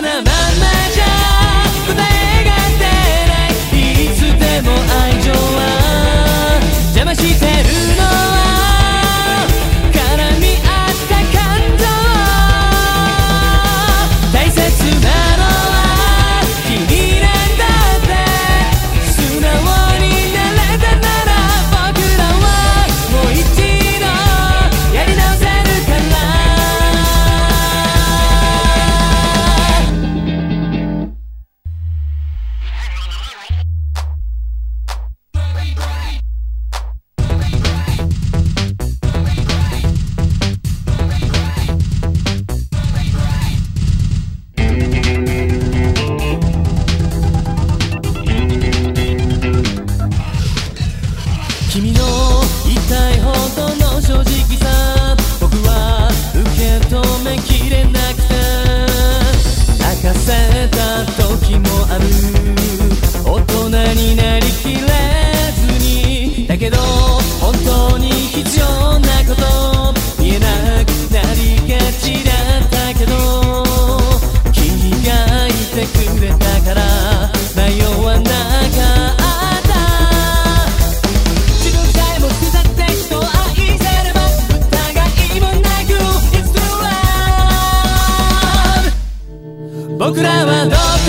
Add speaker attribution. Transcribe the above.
Speaker 1: na けど本当に必要なこと見えなくなりがちだったけど君がいてくれたから迷わなかった。自分さえも捨て去って人を愛せれば疑いもなく It's true love 僕らはどう